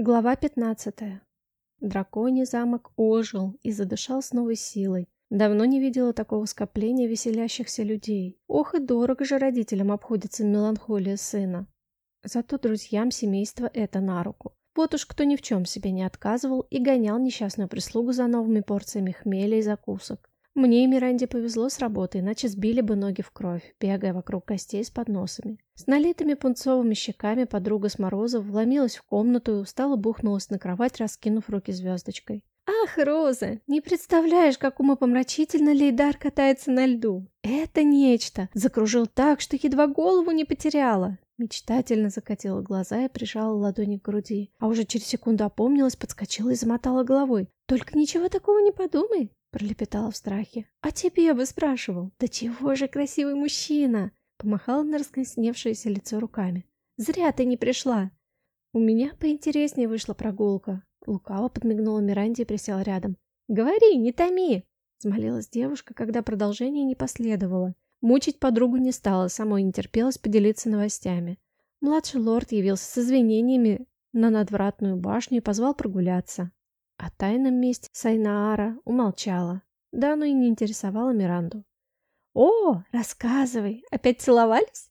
Глава 15. Драконий замок ожил и задышал с новой силой. Давно не видела такого скопления веселящихся людей. Ох и дорого же родителям обходится меланхолия сына. Зато друзьям семейства это на руку. Вот уж кто ни в чем себе не отказывал и гонял несчастную прислугу за новыми порциями хмеля и закусок. Мне и Миранде повезло с работы, иначе сбили бы ноги в кровь, бегая вокруг костей с подносами. С налитыми пунцовыми щеками подруга с Морозов вломилась в комнату и устало бухнулась на кровать, раскинув руки звездочкой. «Ах, Роза, не представляешь, как умопомрачительно Лейдар катается на льду! Это нечто! Закружил так, что едва голову не потеряла!» Мечтательно закатила глаза и прижала ладони к груди. А уже через секунду опомнилась, подскочила и замотала головой. «Только ничего такого не подумай!» Пролепетала в страхе. «А тебе бы спрашивал! Да чего же красивый мужчина!» Помахала на раскосневшееся лицо руками. «Зря ты не пришла!» «У меня поинтереснее вышла прогулка». Лукаво подмигнула Миранде и присела рядом. «Говори, не томи!» Взмолилась девушка, когда продолжение не последовало. Мучить подругу не стала, самой не терпелось поделиться новостями. Младший лорд явился с извинениями на надвратную башню и позвал прогуляться. О тайном месте Сайнаара умолчала. Да оно и не интересовало Миранду. «О, рассказывай! Опять целовались?»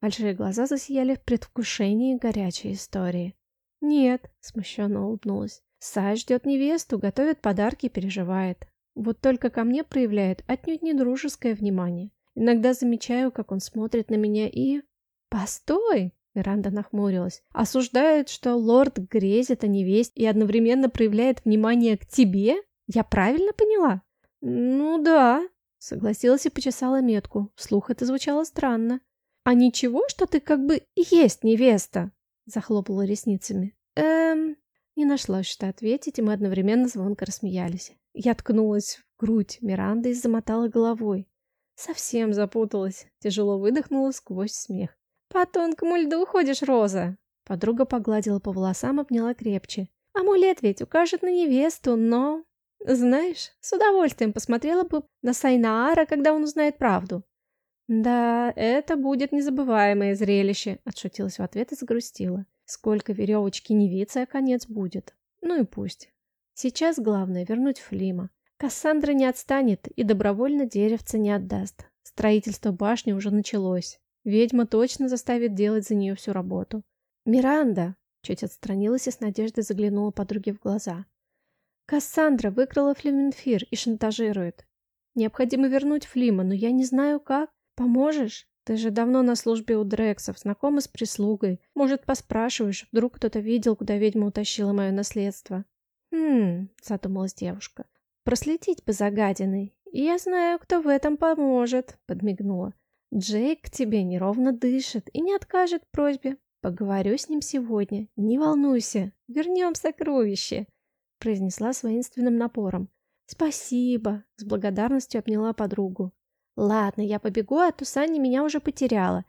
Большие глаза засияли в предвкушении горячей истории. «Нет», — смущенно улыбнулась. «Сай ждет невесту, готовит подарки и переживает. Вот только ко мне проявляет отнюдь не дружеское внимание. Иногда замечаю, как он смотрит на меня и... «Постой!» Миранда нахмурилась. «Осуждает, что лорд грезит о невесте и одновременно проявляет внимание к тебе? Я правильно поняла?» «Ну да», — согласилась и почесала метку. Вслух это звучало странно. «А ничего, что ты как бы есть невеста?» Захлопала ресницами. «Эм...» Не нашлось, что ответить, и мы одновременно звонко рассмеялись. Я ткнулась в грудь Миранды и замотала головой. Совсем запуталась. Тяжело выдохнула сквозь смех. «По тонкому льду уходишь, Роза!» Подруга погладила по волосам, обняла крепче. «Амулет ведь укажет на невесту, но...» «Знаешь, с удовольствием посмотрела бы на Сайнаара, когда он узнает правду». «Да, это будет незабываемое зрелище», — отшутилась в ответ и загрустила. «Сколько веревочки не виться, а конец будет. Ну и пусть. Сейчас главное — вернуть Флима. Кассандра не отстанет и добровольно деревца не отдаст. Строительство башни уже началось. Ведьма точно заставит делать за нее всю работу. «Миранда!» — чуть отстранилась и с надеждой заглянула подруге в глаза. «Кассандра выкрала Флеменфир и шантажирует. Необходимо вернуть Флима, но я не знаю как. Поможешь? Ты же давно на службе у Дрексов, знакома с прислугой. Может, поспрашиваешь, вдруг кто-то видел, куда ведьма утащила мое наследство?» «Хм...» — задумалась девушка. «Проследить бы за гадиной. Я знаю, кто в этом поможет», — подмигнула. Джейк к тебе неровно дышит и не откажет просьбе. Поговорю с ним сегодня. Не волнуйся. Вернем сокровище, произнесла с воинственным напором. Спасибо, с благодарностью обняла подругу. Ладно, я побегу, а то Саня меня уже потеряла.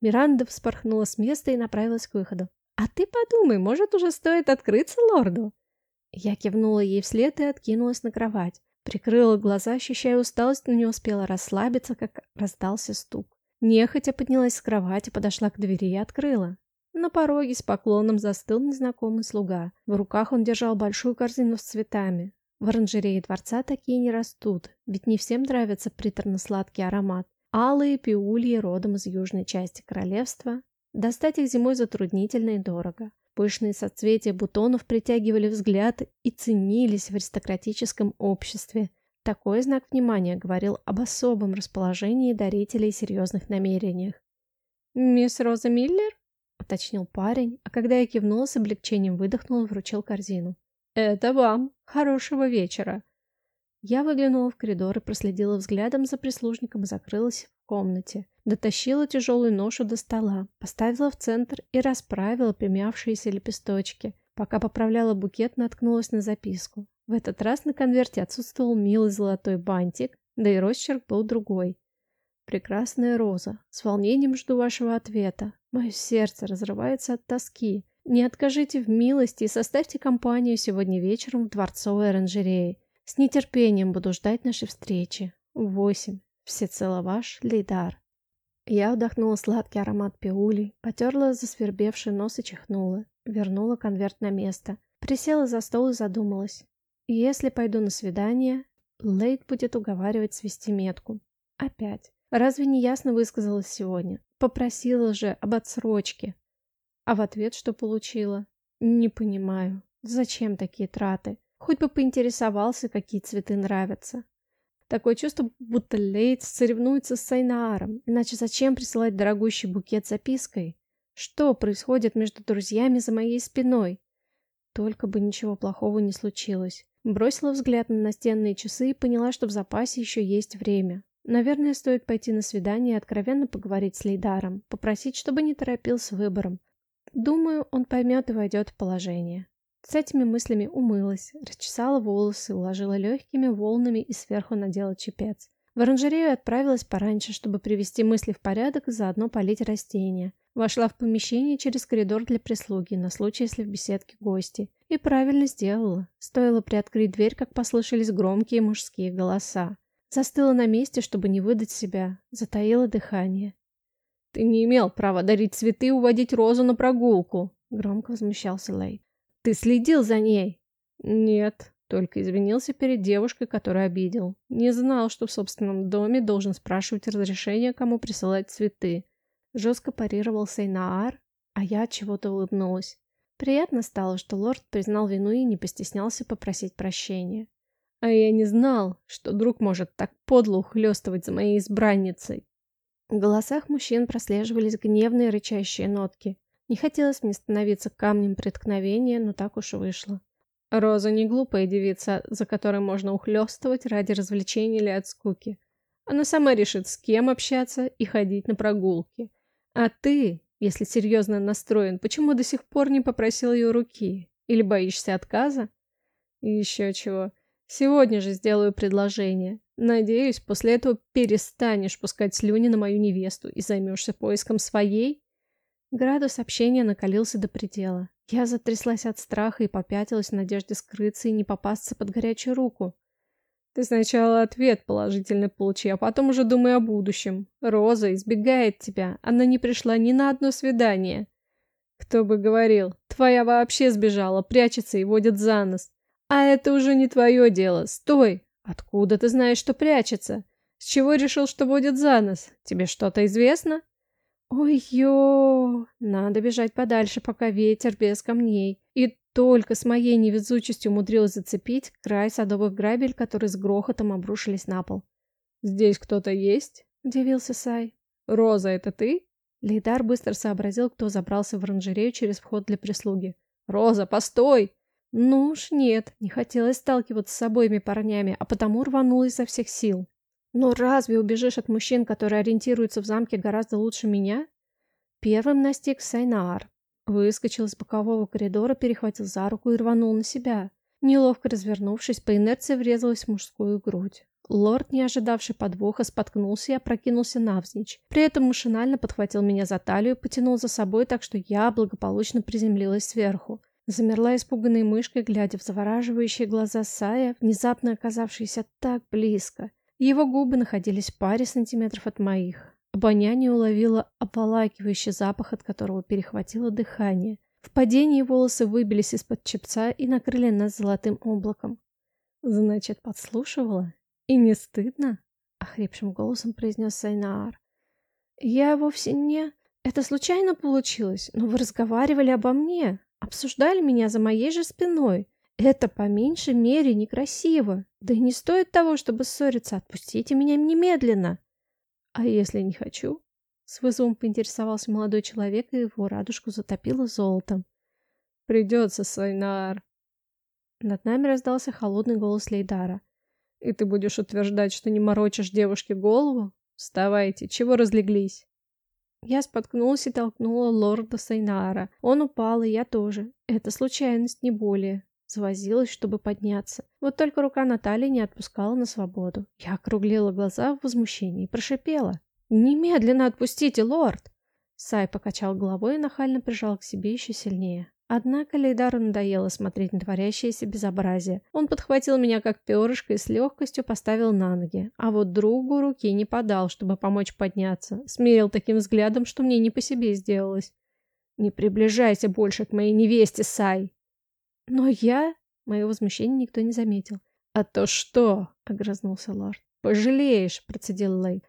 Миранда вспорхнула с места и направилась к выходу. А ты подумай, может, уже стоит открыться лорду? Я кивнула ей вслед и откинулась на кровать. Прикрыла глаза, ощущая усталость, но не успела расслабиться, как раздался стук. Нехотя поднялась с кровати, подошла к двери и открыла. На пороге с поклоном застыл незнакомый слуга. В руках он держал большую корзину с цветами. В оранжерее дворца такие не растут, ведь не всем нравится приторно-сладкий аромат. Алые пиульи родом из южной части королевства. Достать их зимой затруднительно и дорого. Пышные соцветия бутонов притягивали взгляд и ценились в аристократическом обществе. Такой знак внимания говорил об особом расположении дарителей и серьезных намерениях. «Мисс Роза Миллер?» — уточнил парень, а когда я кивнула с облегчением выдохнул и вручил корзину. «Это вам. Хорошего вечера!» Я выглянула в коридор и проследила взглядом за прислужником и закрылась в комнате. Дотащила тяжелую ношу до стола, поставила в центр и расправила примявшиеся лепесточки. Пока поправляла букет, наткнулась на записку. В этот раз на конверте отсутствовал милый золотой бантик, да и росчерк был другой. «Прекрасная роза, с волнением жду вашего ответа. Мое сердце разрывается от тоски. Не откажите в милости и составьте компанию сегодня вечером в дворцовой оранжерее. С нетерпением буду ждать нашей встречи. Восемь. Всецело ваш Лейдар». Я вдохнула сладкий аромат пиулей, потерла засвербевший нос и чихнула. вернула конверт на место. Присела за стол и задумалась. Если пойду на свидание, Лейд будет уговаривать свести метку. Опять. Разве не ясно высказалась сегодня? Попросила же об отсрочке. А в ответ что получила? Не понимаю. Зачем такие траты? Хоть бы поинтересовался, какие цветы нравятся. Такое чувство, будто Лейд соревнуется с Сайнааром. Иначе зачем присылать дорогущий букет запиской? Что происходит между друзьями за моей спиной? Только бы ничего плохого не случилось. Бросила взгляд на настенные часы и поняла, что в запасе еще есть время. Наверное, стоит пойти на свидание и откровенно поговорить с Лейдаром, попросить, чтобы не торопил с выбором. Думаю, он поймет и войдет в положение. С этими мыслями умылась, расчесала волосы, уложила легкими волнами и сверху надела чепец. В оранжерею отправилась пораньше, чтобы привести мысли в порядок и заодно полить растения. Вошла в помещение через коридор для прислуги, на случай, если в беседке гости. И правильно сделала. Стоило приоткрыть дверь, как послышались громкие мужские голоса. Застыла на месте, чтобы не выдать себя. Затаила дыхание. «Ты не имел права дарить цветы и уводить Розу на прогулку!» Громко возмущался Лей. «Ты следил за ней?» «Нет», только извинился перед девушкой, которую обидел. Не знал, что в собственном доме должен спрашивать разрешение, кому присылать цветы. Жестко парировал Сейнаар, а я чего-то улыбнулась. Приятно стало, что лорд признал вину и не постеснялся попросить прощения. А я не знал, что друг может так подло ухлёстывать за моей избранницей. В голосах мужчин прослеживались гневные рычащие нотки. Не хотелось мне становиться камнем преткновения, но так уж и вышло. Роза не глупая девица, за которой можно ухлёстывать ради развлечения или от скуки. Она сама решит, с кем общаться и ходить на прогулки. А ты, если серьезно настроен, почему до сих пор не попросил ее руки? Или боишься отказа? И еще чего. Сегодня же сделаю предложение. Надеюсь, после этого перестанешь пускать слюни на мою невесту и займешься поиском своей? Градус общения накалился до предела. Я затряслась от страха и попятилась в надежде скрыться и не попасться под горячую руку. Ты сначала ответ положительный получи, а потом уже думай о будущем. Роза избегает тебя. Она не пришла ни на одно свидание. Кто бы говорил, твоя вообще сбежала, прячется и водит за нос. А это уже не твое дело. Стой! Откуда ты знаешь, что прячется? С чего решил, что водит за нос? Тебе что-то известно? Ой-ё! Надо бежать подальше, пока ветер без камней. И только с моей невезучестью умудрилась зацепить край садовых грабель, которые с грохотом обрушились на пол. «Здесь кто-то есть?» – удивился Сай. «Роза, это ты?» Лейдар быстро сообразил, кто забрался в оранжерею через вход для прислуги. «Роза, постой!» Ну уж нет, не хотелось сталкиваться с обоими парнями, а потому рванула изо всех сил. Но разве убежишь от мужчин, которые ориентируются в замке гораздо лучше меня? Первым настиг Сайнаар. Выскочил из бокового коридора, перехватил за руку и рванул на себя. Неловко развернувшись, по инерции врезалась в мужскую грудь. Лорд, не ожидавший подвоха, споткнулся и опрокинулся навзничь. При этом машинально подхватил меня за талию и потянул за собой, так что я благополучно приземлилась сверху. Замерла испуганной мышкой, глядя в завораживающие глаза Сая, внезапно оказавшиеся так близко. Его губы находились в паре сантиметров от моих. Обоняние уловило обволакивающий запах, от которого перехватило дыхание. В падении волосы выбились из-под чепца и накрыли нас золотым облаком. «Значит, подслушивала? И не стыдно?» — охрипшим голосом произнес Сайнаар. «Я вовсе не... Это случайно получилось, но вы разговаривали обо мне, обсуждали меня за моей же спиной. Это по меньшей мере некрасиво. Да и не стоит того, чтобы ссориться. Отпустите меня немедленно!» «А если не хочу?» С вызовом поинтересовался молодой человек, и его радужку затопило золотом. «Придется, Сайнар!» Над нами раздался холодный голос Лейдара. «И ты будешь утверждать, что не морочишь девушке голову? Вставайте, чего разлеглись?» Я споткнулась и толкнула лорда Сайнара. Он упал, и я тоже. Это случайность, не более. Завозилась, чтобы подняться. Вот только рука Натальи не отпускала на свободу. Я округлила глаза в возмущении и прошипела. «Немедленно отпустите, лорд!» Сай покачал головой и нахально прижал к себе еще сильнее. Однако Лейдару надоело смотреть на творящееся безобразие. Он подхватил меня как перышко и с легкостью поставил на ноги. А вот другу руки не подал, чтобы помочь подняться. Смерил таким взглядом, что мне не по себе сделалось. Не приближайся больше к моей невесте, Сай. Но я... Мое возмущение никто не заметил. «А то что?» — огрызнулся лорд. «Пожалеешь!» — процедил Лей.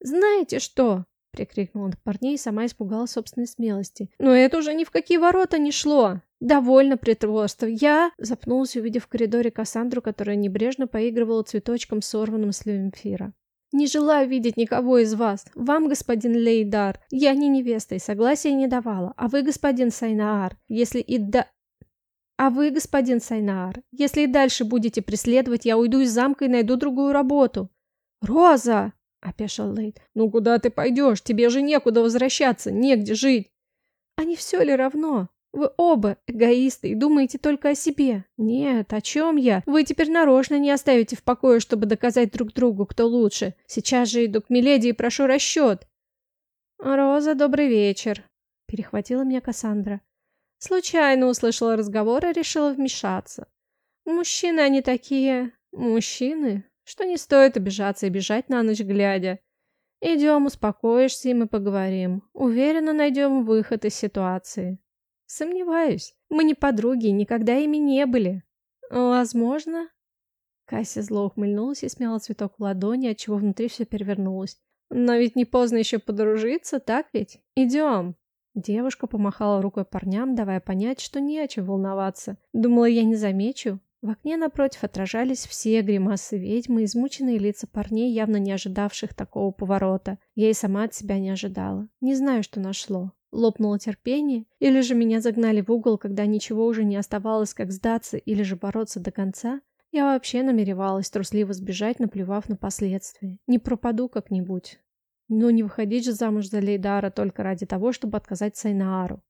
«Знаете что?» — прикрикнула на парней и сама испугалась собственной смелости. «Но это уже ни в какие ворота не шло!» «Довольно притворства. Я...» Запнулась, увидев в коридоре Кассандру, которая небрежно поигрывала цветочком, сорванным с люмфира. «Не желаю видеть никого из вас. Вам, господин Лейдар, я не невеста и согласия не давала. А вы, господин Сайнаар, если и да... А вы, господин Сайнаар, если и дальше будете преследовать, я уйду из замка и найду другую работу». «Роза!» — опешил Лейд. «Ну куда ты пойдешь? Тебе же некуда возвращаться, негде жить». «А не все ли равно? Вы оба эгоисты и думаете только о себе. Нет, о чем я? Вы теперь нарочно не оставите в покое, чтобы доказать друг другу, кто лучше. Сейчас же иду к Миледи и прошу расчет. Роза, добрый вечер. Перехватила меня Кассандра. Случайно услышала разговор и решила вмешаться. Мужчины они такие... Мужчины, что не стоит обижаться и бежать на ночь глядя. Идем, успокоишься, и мы поговорим. Уверенно найдем выход из ситуации. Сомневаюсь. Мы не подруги никогда ими не были. Возможно. Кася зло ухмыльнулась и смяла цветок в ладони, отчего внутри все перевернулось. Но ведь не поздно еще подружиться, так ведь? Идем. Девушка помахала рукой парням, давая понять, что не о чем волноваться. Думала, я не замечу. В окне напротив отражались все гримасы ведьмы, измученные лица парней, явно не ожидавших такого поворота. Я и сама от себя не ожидала. Не знаю, что нашло. Лопнуло терпение, или же меня загнали в угол, когда ничего уже не оставалось, как сдаться или же бороться до конца. Я вообще намеревалась трусливо сбежать, наплевав на последствия. Не пропаду как-нибудь. Но не выходить же замуж за Лейдара только ради того, чтобы отказать Сайнаару.